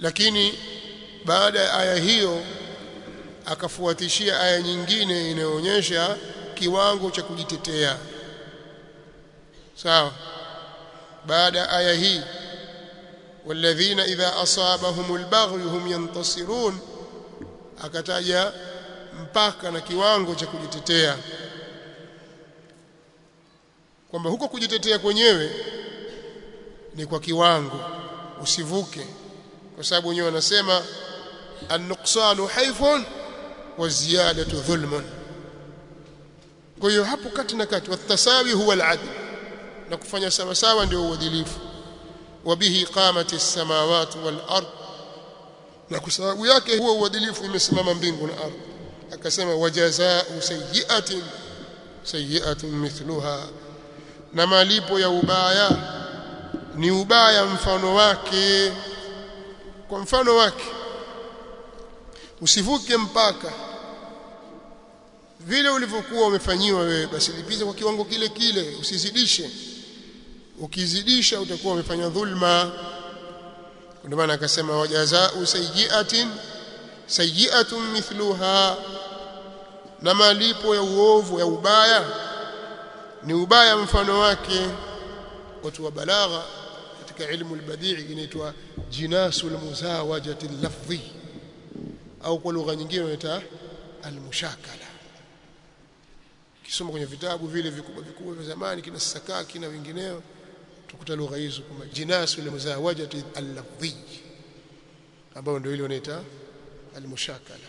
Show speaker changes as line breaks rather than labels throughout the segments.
lakini baada ya aya hiyo akafuatishia aya nyingine inayoonyesha kiwango cha kujitetea. Sawa. Baada ya aya hii walladhina idha asabahumul baghy hum yantasirun akataja mpaka na kiwango cha kujitetea. Kwamba huko kujitetea kwenyewe ni kwa kiwango usivuke kwa sababu wenyewe wanasema an-nuqsanu haifun wa ziyadatu dhulmun. Kwa hiyo hapo kati na kati watasawi huwa al-adl na kufanya sawa sawa ndio uadilifu. Wabihi qamat as-samawati wal-ard na kwa sababu yake huwa uadilifu imesimama mbingu na ardhi. Akasema wajazaa'u sayyi'atin sayyi'atun mithluha. Na malipo ya ubaya ni ubaya mfano wake kwa mfano wake usivuke mpaka vile ulivyokuwa umefanyiwa wewe basi lipize kwa kiwango kile kile usizidishe. Ukizidisha utakuwa umefanya dhulma. Ndio maana akasema wajazau sayyi'atin sayyi'atun mithluha. Na malipo ya uovu ya ubaya ni ubaya mfano wake. Watu wa balagha katika ilmu albadii inaitwa jinasu almuzawajati lafdhi au kwa lugha nyingine inaitwa almushakala. Kisoma kwenye vitabu vile vikubwa vikubwa vya zamani kina sakaki na wengineo tukuta lugha hizo kama jinasu almuzawajati lafzi ambao ndio ile wanaita almushakala.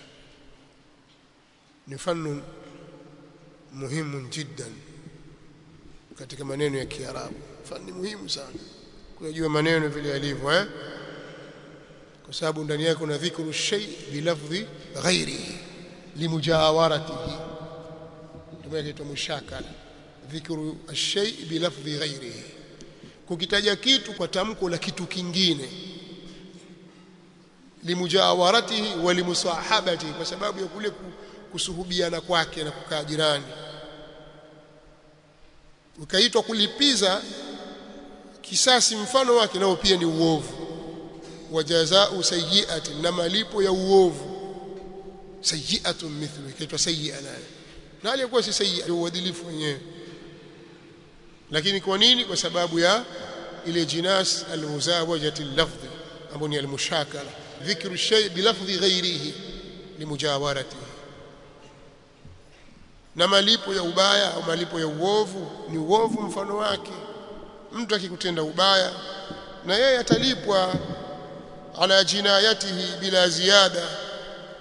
Ni fanu muhimu jiddan katika maneno ya Kiarabu. Fani muhimu sana kujua maneno vile yalivyo eh? Kwa sababu ndani yake kuna dhikru shay bilafdhi ghairi limujawaratihi inaitwa mushakala dhikru ash-shay bilafdhi ghairihi kukitaja kitu kwa tamko la kitu kingine. Limujawaratihi wa limusahabati kwa sababu ya kule kusuhubiana kwake na kukaa jirani. Ukaitwa kulipiza kisasi mfano wake nao pia ni uovu. Wa wajazau sayyi'atin na malipo ya uovu. Sayyi'atun mithlu ikaitwa sayyi'a nayo na aliyekuwa si sayyi'a ndio uadilifu wenyewe. Lakini kwa nini? Kwa sababu ya ile jinas almuzawajati al-lafdhi ambayo ni almushakala. Dhikru shay bilafdhi ghairihi limujawarati. Na malipo ya ubaya au malipo ya uovu ni uovu mfano wake mtu akikutenda ubaya na yeye atalipwa ala jinayatihi bila ziada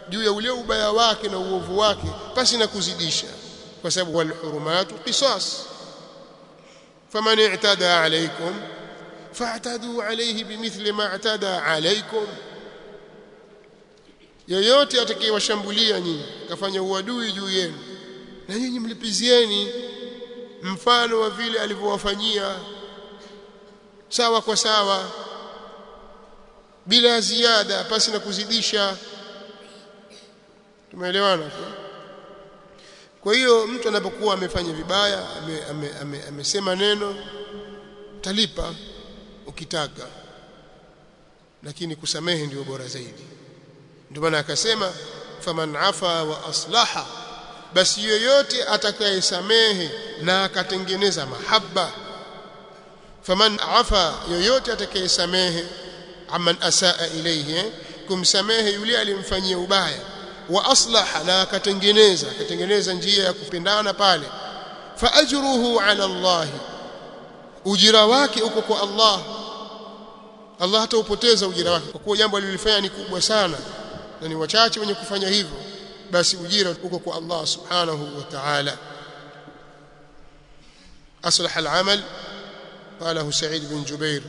juu ya ule ubaya wake na uovu wake pasi na kuzidisha kwa sababu wal hurumatu qisas. Faman i'tada alaykum fa'tadu alayhi bimithli ma i'tada alaykum. Yoyote atakayewashambulia nyinyi kafanya uadui juu yenu na nyinyi mlipizieni mfano wa vile alivyowafanyia sawa kwa sawa bila ziada pasi na kuzidisha. Tumeelewana kwa hiyo mtu anapokuwa amefanya vibaya amesema ame, ame, ame neno talipa ukitaka lakini kusamehe ndio bora zaidi. Ndio maana akasema faman afa wa aslaha basi yoyote atakayesamehe na akatengeneza mahaba faman afa yoyote atakayesamehe amman asaa ilayhi eh, kumsamehe yule alimfanyia ubaya wa aslaha na akatengeneza akatengeneza njia ya kupendana pale fa ajruhu ala Allah ujira wake uko kwa Allah. Allah hataupoteza ujira wake kwa kuwa jambo alilofanya ni kubwa sana na ni wachache wenye kufanya hivyo basi ujira uko kwa Allah subhanahu wa ta'ala. Aslaha al-amal قاله سعيد بن جبير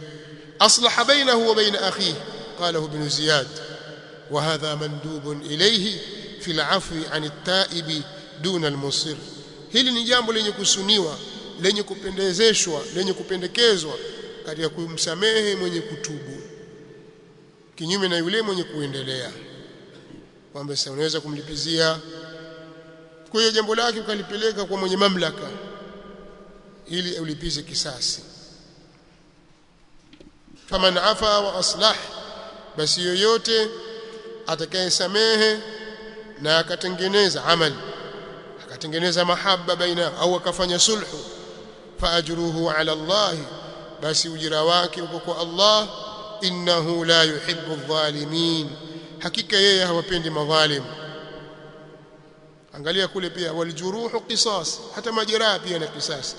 أصلح بينه وبين أخيه قاله ابن زياد وهذا مندوب إليه في العفو عن التائب دون المصر hili ni jambo lenye kusuniwa lenye kupendezeshwa lenye kupendekezwa katika kumsamehe mwenye kutubu kinyume na yule mwenye kuendelea kwamba sasa unaweza kumlipizia kwa hiyo jambo lake ukalipeleka kwa mwenye mamlaka ili ulipize kisasi Faman afa wa aslah basi yoyote atakayesamehe na akatengeneza amali akatengeneza mahaba baina au akafanya sulhu faajruhu ala Allah basi ujira wake uko kwa Allah innahu la yuhibbu adh-dhalimin hakika yeye hawapendi madhalim angalia kule pia waljuruhu qisas hata majeraha pia na qisas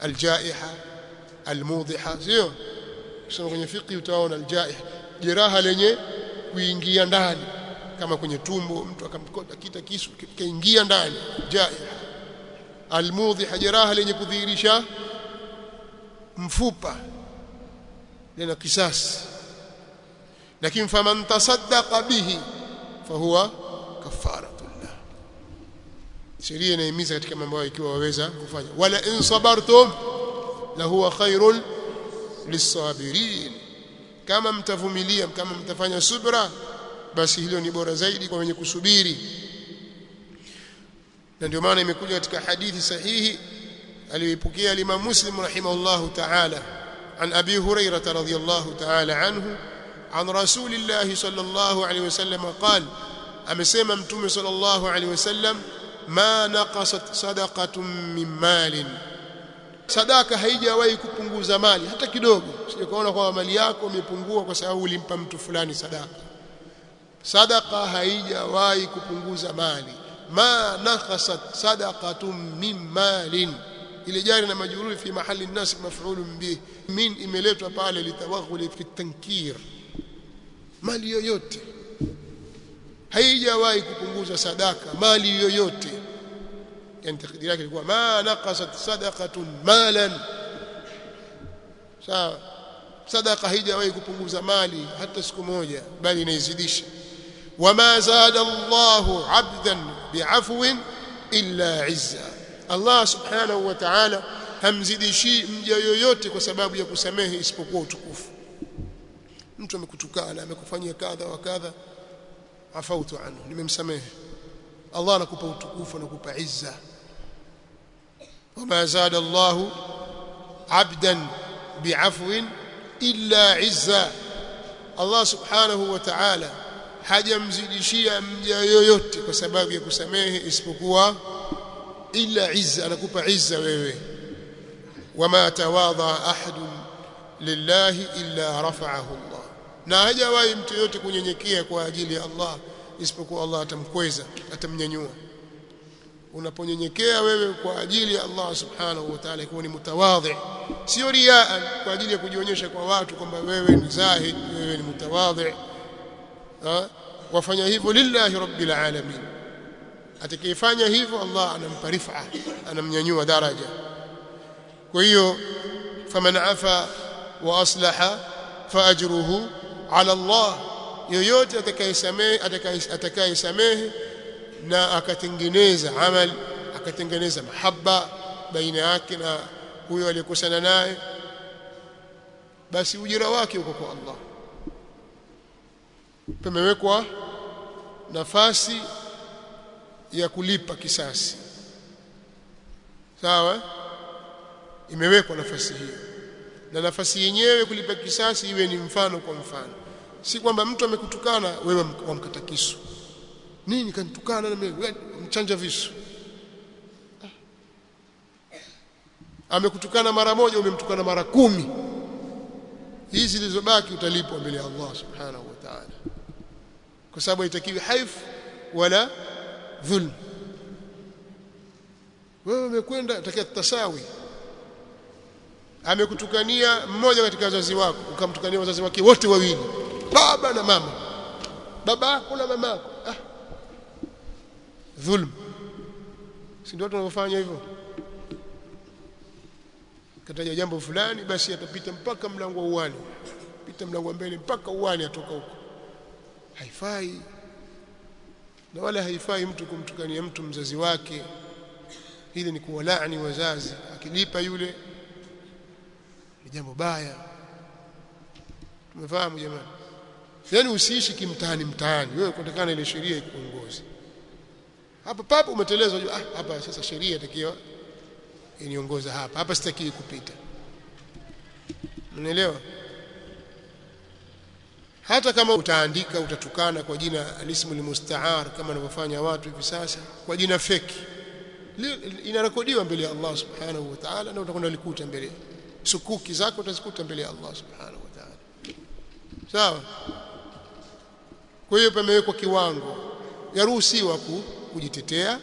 aljaiha almudhiha sio kusoma kwenye fiqh utaona aljaih jeraha lenye kuingia ndani. Kama kwenye tumbo mtu akamkota kita kisu kaingia ndani jaih. Almudhiha jeraha lenye kudhihirisha mfupa lina kisasi. Lakini faman tasaddaqa bihi fahuwa kafaratullah. Sheria inahimiza katika mambo hayo ikiwa waweza kufanya. Wala in sabartum la khairul lisabirin. Kama mtavumilia kama mtafanya subra basi hilo ni bora zaidi kwa wenye kusubiri. Na ndio maana imekuja katika hadithi sahihi aliyoipokea Imam Muslim rahimahullahu ta'ala an Abi Hurairah radhiyallahu ta'ala anhu an Rasulillah sallallahu alayhi wasallam qala amesema mtume sallallahu alayhi wasallam ma naqasat sadaqatun min malin sadaka haijawahi kupunguza mali hata kidogo. Sijakaona kwamba mali yako imepungua kwa sababu ulimpa mtu fulani sadaka. Sadaka haijawahi kupunguza mali. Ma nakhasat sadaqatun min malin. Ile jari na majruri fi mahali nasb maf'ulun bih. Min imeletwa pale litawaghuli fi tankir. Mali yoyote. Haijawahi kupunguza sadaka mali yoyote yani takdiri yake ilikuwa ma naqasat sadaqatun malan sawa sadaka haijawahi kupunguza mali hata siku moja bali inaizidisha wama zada Allahu 'abdan bi'afwin illa 'izza Allah subhanahu wa ta'ala hamzidishi mja yoyote kwa sababu ya kusamehe isipokuwa utukufu mtu amekutukana amekufanyia kadha wa kadha afautu anhu nimemsamehe Allah anakupa utukufu anakupa izza wama زاد Allah عبدا بعفو illa izza Allah subhanahu wa hajamzidishia mja yoyote kwa sababu ya kusamehe isipokuwa illa izza anakupa izza wewe. wama tawadha ahadun lillahi illa rafa'ahu Allah na hajawahi mtu yote kunyenyekea kwa ajili ya Allah isipokuwa Allah atamkweza atamnyanyua unaponyenyekea wewe kwa ajili ya Allah subhanahu wa ta'ala ikiwa ni mutawadhi sio riaa kwa ajili ya kujionyesha kwa watu kwamba wewe ni zahid wewe ni mutawadhi. Wafanya hivyo lillahi rabbil alamin. Atakayefanya hivyo Allah anampa rifa anamnyanyua daraja. Kwa hiyo faman afa wa aslaha fa ajruhu ala Allah. Yoyote atakayesamehe atakayesamehe na akatengeneza amal akatengeneza mahaba baina yake na huyo aliyekosana naye basi ujira wake uko kwa Allah. Pamewekwa nafasi ya kulipa kisasi. Sawa? Imewekwa nafasi hiyo. Na nafasi yenyewe kulipa kisasi iwe ni mfano kwa mfano. Si kwamba mtu amekutukana wewe wamkata kisu nini kanitukana na mimi? Mchanja visu. Amekutukana mara moja umemtukana mara kumi. Hizi zilizobaki utalipwa mbele ya Allah subhanahu wa ta'ala. Kwa sababu haitakiwi haif wala dhulm. Wewe umekwenda utakia tasawi. Amekutukania mmoja katika wazazi wako ukamtukania wazazi wake wote wawili. Baba na mama. Baba na mama yako dhulm si ndio tunavyofanya hivyo? Kataja jambo fulani basi atapita mpaka mlango wa uwani. Pita mlango wa mbele mpaka uwani atoka huko. Haifai. Na wala haifai mtu kumtukania mtu mzazi wake. Ili ni kuwalaani wazazi. Akilipa yule ni jambo baya. Tumefahamu jamani. Yani usiishi kimtaani mtaani. Wewe kutakana ile sheria ikuongoze hapa papo umetelezwa ah hapa sasa sheria itakiwa iniongoza hapa. Hapa sitaki kupita. Unielewa hata kama utaandika utatukana kwa jina alismul musta'ar kama wanavyofanya watu hivi sasa kwa jina feki. Inarekodiwa mbele ya Allah subhanahu wa ta'ala na utakwenda likuta mbele. Sukuki zako utazikuta mbele ya Allah subhanahu wa ta'ala. Sawa? Kwa hiyo pamewekwa kiwango. Yaruhusiwa kujitetea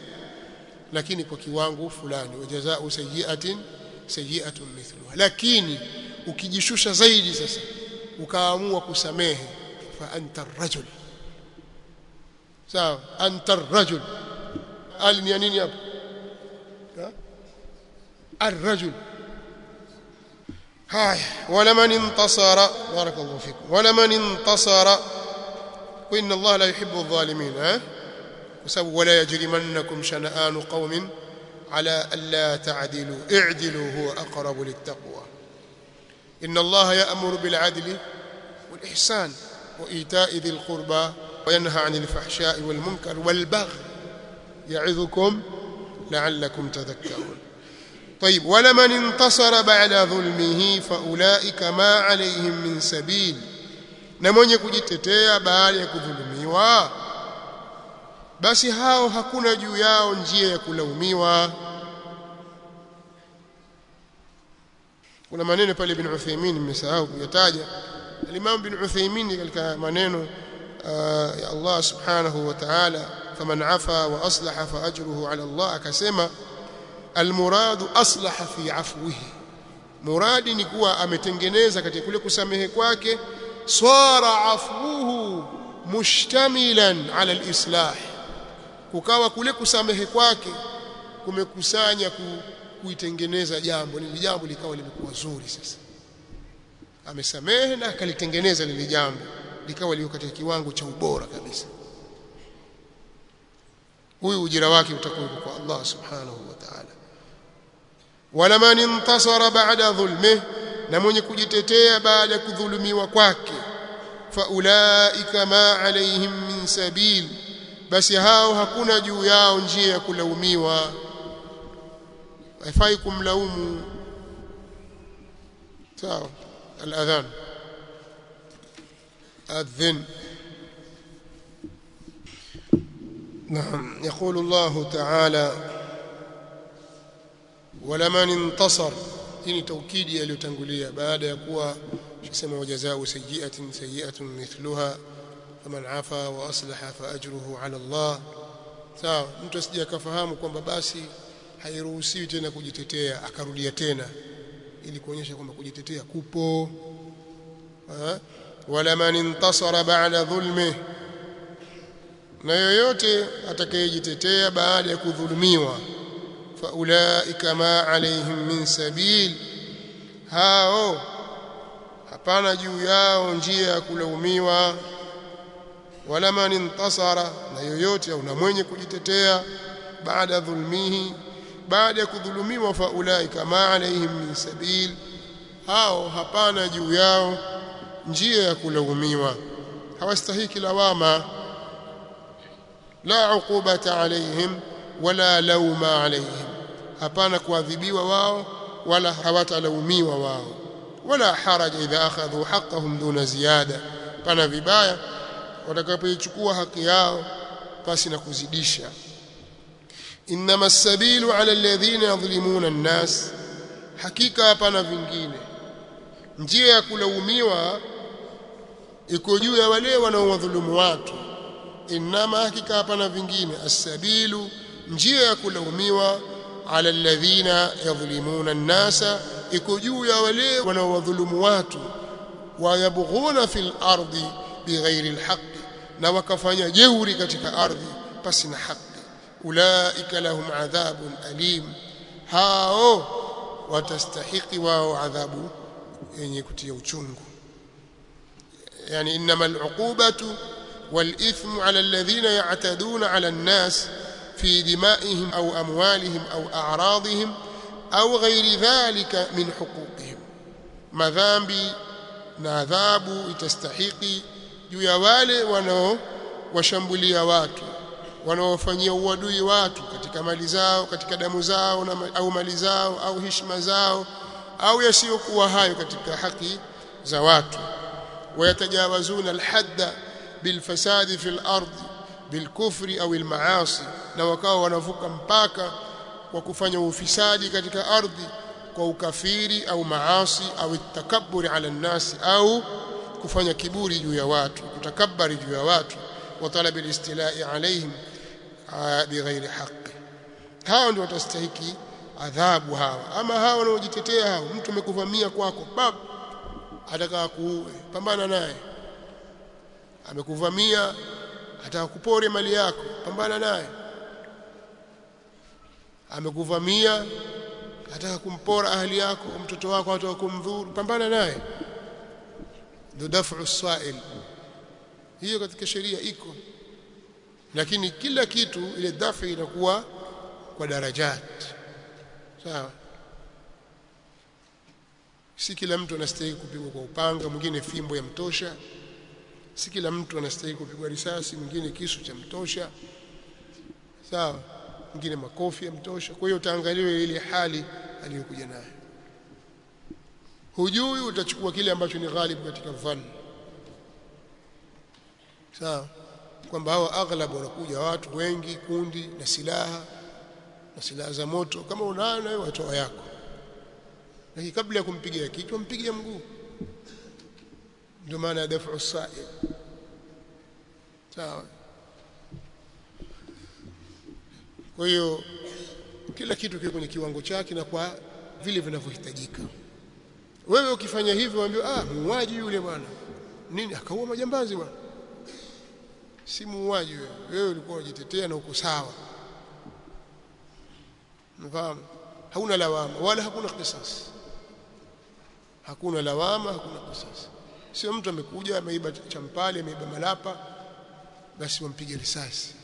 lakini kwa kiwango fulani wajazaa sayyi'atin sayyi'atun mithluha lakini ukijishusha zaidi sasa ukaamua kusamehe fa anta rajul sawa anta rajul ali ni nini hapo الرجل هاي ولمن انتصر بارك الله فيكم ولمن انتصر وإن الله لا يحب الظالمين ها وسبب ولا يجرمنكم شنآن قوم على ألا تعدلوا اعدلوا هو أقرب للتقوى. إن الله يأمر بالعدل والإحسان وإيتاء ذي القربى وينهى عن الفحشاء والمنكر والبغي يعظكم لعلكم تذكرون. طيب ولمن انتصر بعد ظلمه فأولئك ما عليهم من سبيل. na mwenye kujitetea baada ya kudhulumiwa basi hao hakuna juu yao njia ya kulaumiwa. Kuna maneno pale ibn Uthaymeen nimesahau kuyataja. al-Imam ibn Uthaymeen katika maneno ya Allah subhanahu wa ta'ala faman afa wa aslaha fa ajruhu ala Allah akasema almuradu aslaha fi afwihi. Muradi ni kuwa ametengeneza katika kule kusamehe kwake swara afwuhu mushtamilan ala alislah kukawa kule kusamehe kwake kumekusanya ku, kuitengeneza jambo. Lile jambo likawa limekuwa zuri sasa. Amesamehe na akalitengeneza lile jambo likawa liko katika kiwango cha ubora kabisa. Huyu ujira wake utakuwa kwa Allah subhanahu wa ta'ala. Wala man intasara ba'da dhulmihi na mwenye kujitetea baada ya kudhulumiwa kwake fa ulaika ma alaihim min sabil basi hao hakuna juu yao njia ya kulaumiwa haifai kumlaumu sawa الاذان اذن نعم يقول الله تعالى ولمن انتصر hii ni taukidi yaliyotangulia baada ya kuwa tusema wajazao sayyi'atin sayyi'atun mithluha faman afa wa aslaha fa ajruhu ala Allah. Sawa mtu asije akafahamu kwamba basi hairuhusiwi tena kujitetea akarudia tena ili kuonyesha kwamba kujitetea kupo. Wala man intasara ba'da dhulmi. Na yoyote atakayejitetea baada ya kudhulumiwa fa ulaika ma alaihim min sabil. Hao hapana juu yao njia ya kulaumiwa wala man intasara na yoyote au na mwenye kujitetea baada dhulmihi baada ya kudhulumiwa faulaika ma alaihim min sabil hao hapana juu yao njia ya kulaumiwa. Hawastahiki lawama la uqubata alaihim wala lauma alaihim. Hapana kuadhibiwa wao wala hawatalaumiwa wao. Wala haraja idha akhadhu haqqahum duna ziyada. Pana vibaya watakapoichukua haki yao pasi na kuzidisha. Inma sabilu ala alladhina yadhlimuna an-nas hakika hapana vingine. Njia ya kulaumiwa iko juu ya wale wanaowadhulumu watu. Inma hakika hapana vingine. As-sabilu njia ya kulaumiwa ala alladhina yadhlimuna an-nasa iko juu ya wale wanaowadhulumu watu. Wayabghuna fil ardi bighairi alhaq na wakafanya jeuri katika ardhi pasi na haki ulaika lahum adhabun alim hao watastahiki wao adhabu yenye kutia uchungu yani inma al'uqubatu والإثم على الذين يعتدون على الناس في دمائهم أو أموالهم أو أعراضهم أو غير ذلك من حقوقهم madhambi na adhabu itastahiki juu ya wale wanaowashambulia watu wanaofanyia uadui watu katika mali zao katika damu zao na, au mali zao au heshima zao au yasiyokuwa hayo katika haki za watu. Wayatajawazuna alhadda bilfasadi fil ardi bilkufri au almaasi na wakawa wanavuka mpaka kwa kufanya ufisadi katika ardhi kwa ukafiri au maasi au takabburi ala nnasi au kufanya kiburi juu ya watu kutakabari juu ya watu wa talabi alistilai alaihim bighairi haqqi. Hao ndio watastahiki adhabu hawa. Ama hawa wanaojitetea hao mtu amekuvamia kwako bab ataka kuue pambana naye. Amekuvamia ataka kupore mali yako pambana naye. Amekuvamia ataka kumpora ahli yako mtoto wako ataka kumdhuru pambana naye dafu swail hiyo katika sheria iko. Lakini kila kitu ile dafu inakuwa kwa darajat. Sawa? Si kila mtu anastahili kupigwa kwa upanga mwingine fimbo ya mtosha. Si kila mtu anastahili kupigwa risasi mwingine kisu cha mtosha. Sawa? Mwingine makofi ya mtosha. Kwa hiyo utaangaliwe ile hali aliyokuja nayo hujui utachukua kile ambacho ni ghalibu katika fani sawa? Kwamba hao aghlab wanakuja watu wengi kundi na silaha na silaha za moto. Kama unayo nayo watoa yako. Lakini kabla ya kumpigia kichwa mpigie mguu. Ndio maana ya dafu sa'i. Sawa? Kwa hiyo kila kitu kiko kwenye kiwango chake na kwa vile vinavyohitajika wewe ukifanya hivyo waambie ah muuaji yule bwana. Nini? Akaua majambazi bwana. Si muuaji wewe. Wewe ulikuwa unajitetea na uko sawa. Mfahamu? Hauna lawama wala hakuna kisasi. Hakuna lawama hakuna kisasi. Sio mtu amekuja ameiba champali ameiba malapa basi wampige risasi.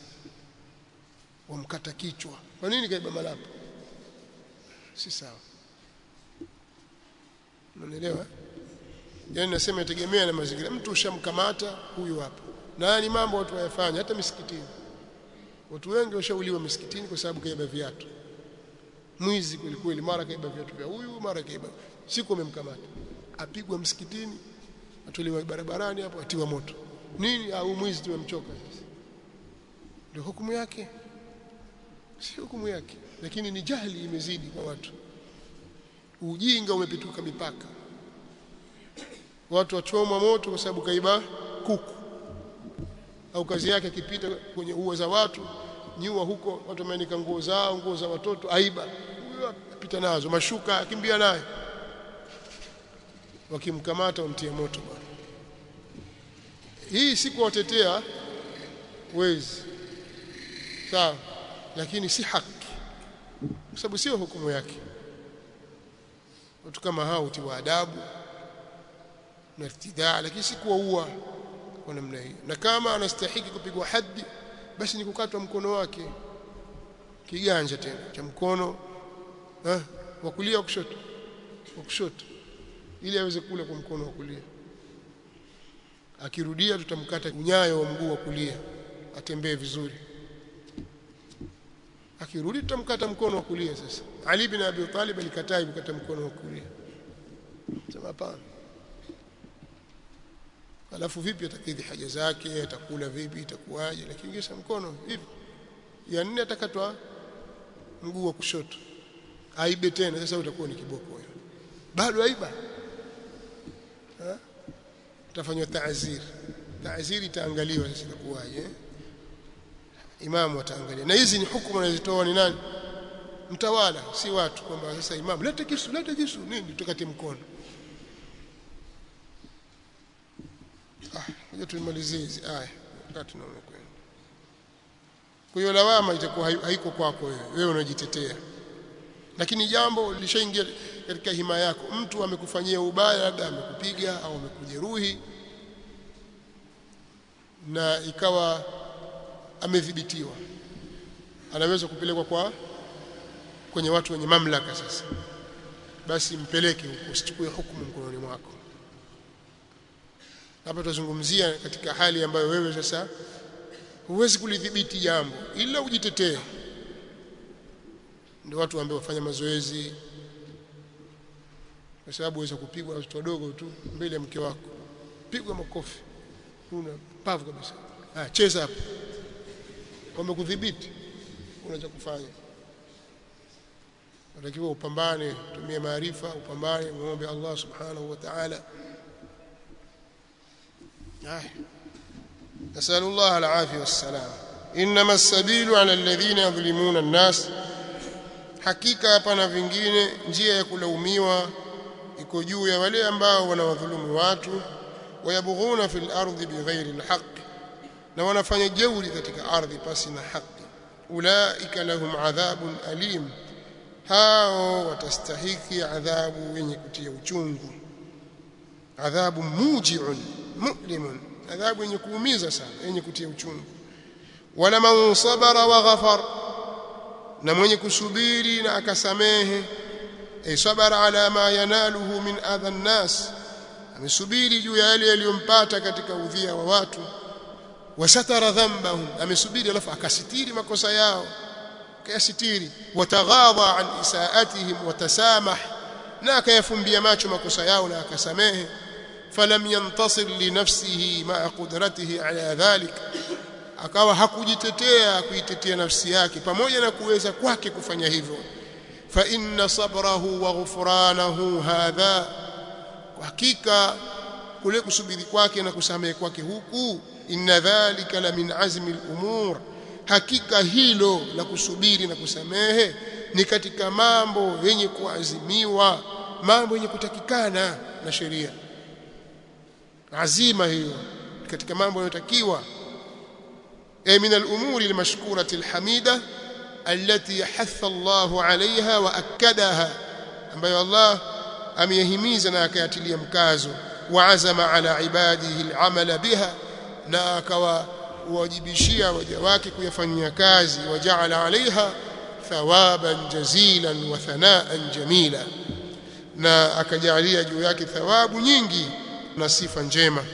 Wamkata kichwa. Kwa nini kaiba malapa? Si sawa unanielewa yani nasema itegemea na mazingira. Mtu ushamkamata huyu hapo. Na ni mambo watu wayafanya hata misikitini. Watu wengi washauliwa misikitini kwa sababu kaiba viatu. Mwizi kweli kweli mara kaiba viatu vya huyu mara kaiba siku amemkamata. Apigwa msikitini atolewa barabarani hapo atiwa moto. Nini? Au mwizi tumemchoka sasa. Ndio hukumu yake. Si hukumu yake. Lakini ni jahili imezidi kwa watu ujinga umepituka mipaka. Watu wachomwa moto kwa sababu kaiba kuku. Au kazi yake akipita kwenye ua za watu nyua huko watu wameanika nguo zao nguo za watoto aiba. Huyo apita nazo mashuka akimbia naye. Wakimkamata wamtia moto bwana. Hii si kuwatetea wezi. Sawa. Lakini si haki. Kwa sababu sio hukumu yake watu kama hao utiwa adabu na irtidaa lakini si kuwaua kwa namna hiyo na kama anastahiki kupigwa haddi basi ni kukatwa mkono wake. Kiganja tena cha mkono eh wa kulia kushoto? Wa kushoto. Ili aweze kula kwa mkono wa kulia. Akirudia tutamkata unyayo wa mguu wa kulia atembee vizuri akirudi tutamkata mkono wa kulia sasa. Ali bin Abi Talib alikataa kukata mkono wa kulia. Sema hapana. Alafu vipi atakidhi haja zake atakula vipi itakuwaje? Lakini kisha mkono hivi. Ya nne atakatwa mguu wa kushoto. Aibe tena sasa utakuwa ni kiboko wewe. Bado aiba? Utafanywa taazir. Taazir itaangaliwa sasa itakuwaje imamu ataangalia na hizi ni hukumu anazitoa ni nani? Mtawala si watu kwamba sasa imamu lete kisu lete kisu nini tukati mkono. Ah tumalizie hizi. Aya wakati na kwenda kwa hiyo lawama itakuwa haiko kwako wewe wewe unajitetea. Lakini jambo lishaingia katika hima yako mtu amekufanyia ubaya labda amekupiga au amekujeruhi na ikawa amedhibitiwa. Anaweza kupelekwa kwa kwenye watu wenye mamlaka sasa. Basi mpeleke huko usichukue hukumu mkononi mwako. Hapa tutazungumzia katika hali ambayo wewe sasa huwezi kulidhibiti jambo ila ujitetee. Ndio watu ambao wafanya mazoezi. Kwa sababu waweza kupigwa watoto wadogo tu mbele ya mke wako. Pigwa makofi. Una pavu kabisa. Ah cheza hapo kwamba kudhibiti una cha kufanya unatakiwa upambane tumie maarifa upambane muombe Allah subhanahu wa ta'ala نسأل الله العافية والسلام إنما السبيل على الذين يظلمون الناس hakika hapana vingine njia ya kulaumiwa iko juu ya wale ambao wanawadhulumu watu wayabughuna fil ardi bighairi alhaq na wanafanya jeuri katika ardhi pasi na haki. Ulaika lahum adhabun alim. Hao watastahiki adhabu yenye kutia uchungu. Adhabu muji'un mu'limun. Adhabu yenye kuumiza sana yenye kutia uchungu. Wala man sabara wa ghafar. Na mwenye kusubiri na akasamehe. Ay sabara ala ma yanaluhu min adha nnas amesubiri juu ya yale yaliyompata katika udhia wa watu wasatara dhanbahum amesubiri alafu akasitiri makosa yao. Akayasitiri. Wataghadha an isaatihim watasamah. Na akayafumbia macho makosa yao na akasamehe. Falam yantasir li nafsihi ma'a qudratihi ala dhalik. Akawa hakujitetea kuitetea nafsi yake pamoja na kuweza kwake kufanya hivyo. Fa inna sabrahu wa ghufranahu hadha. Hakika kule kusubiri kwake na kusamehe kwake huku inna dhalika la min azmi al-umur hakika hilo la kusubiri na kusamehe ni katika mambo yenye kuazimiwa mambo yenye kutakikana na sheria azima hiyo katika mambo yanayotakiwa ay min al-umuri al-mashkurati al-hamida التي حث الله عليها واكدها ambayo Allah ameyahimiza na akayatilia mkazo waazama ala ibadihi al-amala biha na akawawajibishia waja wake kuyafanyia kazi wajaala alaiha thawaban jazilan wa thanaan jamila na akajalia juu yake thawabu nyingi na sifa njema.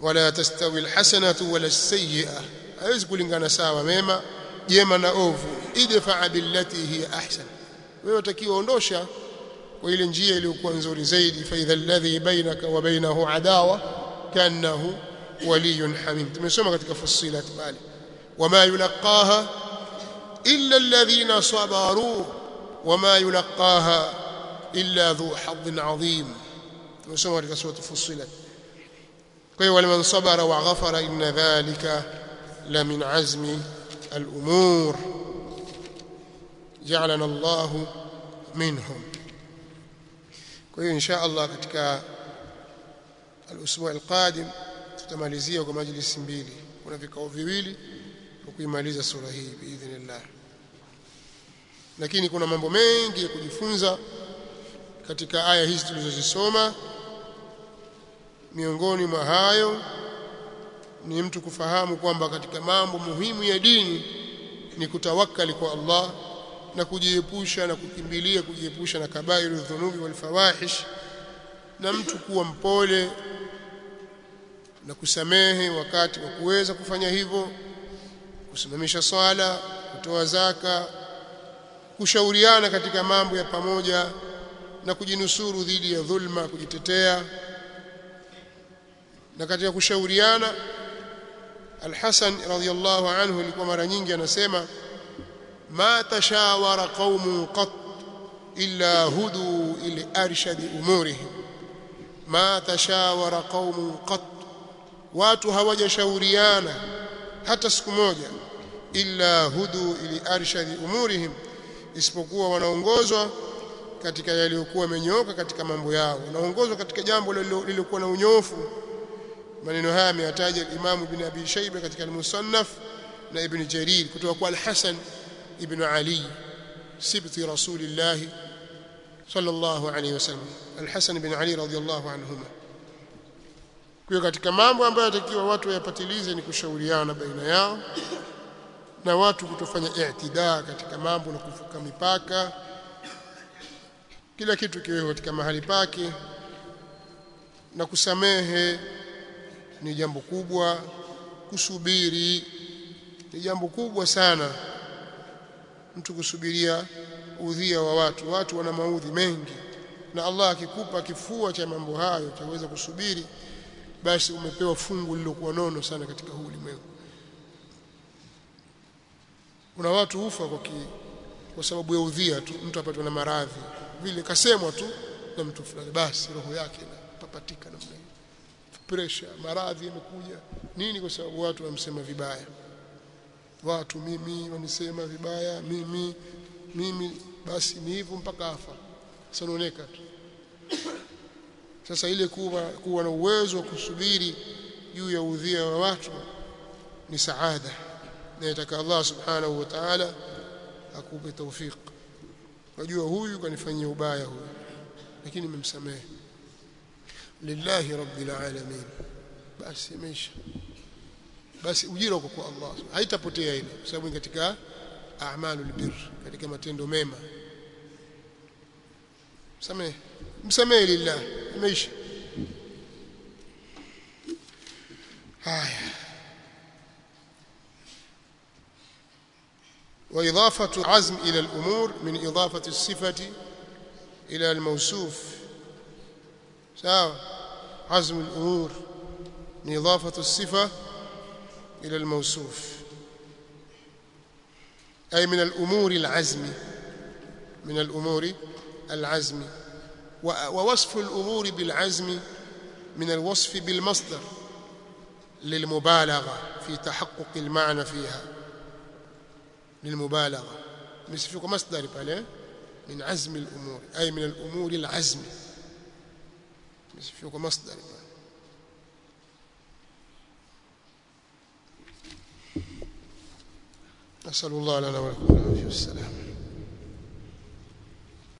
Wala tastawi alhasanatu wala sayyi'a haiwezi kulingana sawa mema jema na ovu. Idfa billati hiya ahsan. Wewe utakiwa ondosha kwa ile njia iliyokuwa nzuri zaidi. Fa idha alladhi bainaka wa bainahu adawa كأنه ولي حميم. تمسوا ketika فصلت بالي وما يلقاها إلا الذين صبروا وما يلقاها إلا ذو حظ عظيم. تمسوا ketika سورة فصلت كوي ولمن صبر وغفر إن ذلك لمن عزم الأمور. جعلنا الله منهم. كوي إن شاء الله ketika al-usbu' al-qadim tutamalizia kwa majlisi mbili. Kuna vikao viwili kwa kuimaliza sura hii biidhnillah. Lakini kuna mambo mengi ya kujifunza katika aya hizi tulizozisoma. Miongoni mwa hayo ni mtu kufahamu kwamba katika mambo muhimu ya dini ni kutawakali kwa Allah na kujiepusha na kukimbilia kujiepusha na kabairu dhunubi wal fawahish na mtu kuwa mpole na kusamehe wakati wa kuweza kufanya hivyo kusimamisha swala kutoa zaka kushauriana katika mambo ya pamoja na kujinusuru dhidi ya dhulma kujitetea. Na katika kushauriana Al-Hasan radhiyallahu anhu alikuwa mara nyingi anasema ma tashawara qaumun qat illa hudu ila arshadi umurihim ma tashawara qaumu qat. Watu hawajashauriana hata siku moja illa hudu ili arshadi umurihim isipokuwa wanaongozwa katika yaliyokuwa yamenyooka katika mambo yao wanaongozwa katika jambo lililokuwa na unyofu. Maneno haya ameyataja Imam Ibn Abi Shayba katika al-Musannaf na Ibn Jarir kutoka kwa Al-Hasan Ibn Ali. Sibti Rasulillah sallallahu عليه wasallam Al-Hasan علي Ali الله anhuma. Kwa katika mambo ambayo yatakiwa watu wayapatilize ni kushauriana baina yao na watu kutofanya i'tidaa katika mambo na kufuka mipaka. Kila kitu kiwe katika mahali pake na kusamehe ni jambo kubwa. Kusubiri ni jambo kubwa sana mtu kusubiria udhia wa watu. Watu wana maudhi mengi. Na Allah akikupa kifua cha mambo hayo chaweza kusubiri basi umepewa fungu lilokuwa nono sana katika huu ulimwengu. Kuna watu hufa kwa ki, kwa sababu ya udhia tu. Mtu apatwa na maradhi. Vile kasemwa tu na mtu fulani. Basi roho yake inapapatika namna hiyo. Pressure maradhi yamekuja. Nini kwa sababu watu wamsema vibaya? Watu mimi wanisema vibaya mimi mimi basi ni hivyo mpaka afa. Sanaoneka tu. Sasa ile kuwa, kuwa na uwezo wa kusubiri juu ya udhia wa watu ni saada. Na yataka Allah subhanahu wa ta'ala akupe tawfik wajua huyu kanifanyia ubaya huyu lakini nimemsamehe lillahi rabbil alamin. Basi imeisha. Basi ujira kwa Allah. Haitapotea ile kwa ni katika a'malul birr katika matendo mema msamehe msamehe lillah imeisha haya وإضافة عزم إلى الأمور من إضافة الصفة إلى الموصوف. سواء عزم الأمور من إضافة الصفة إلى الموصوف. أي من الأمور العزم من الأمور العزم. ووصف الأمور بالعزم من الوصف بالمصدر للمبالغة في تحقق المعنى فيها. للمبالغة. مسفيك مصدر من عزم الأمور أي من الأمور العزم. مسفيك مصدر pale نسأل الله لنا ولكم العافية والسلام.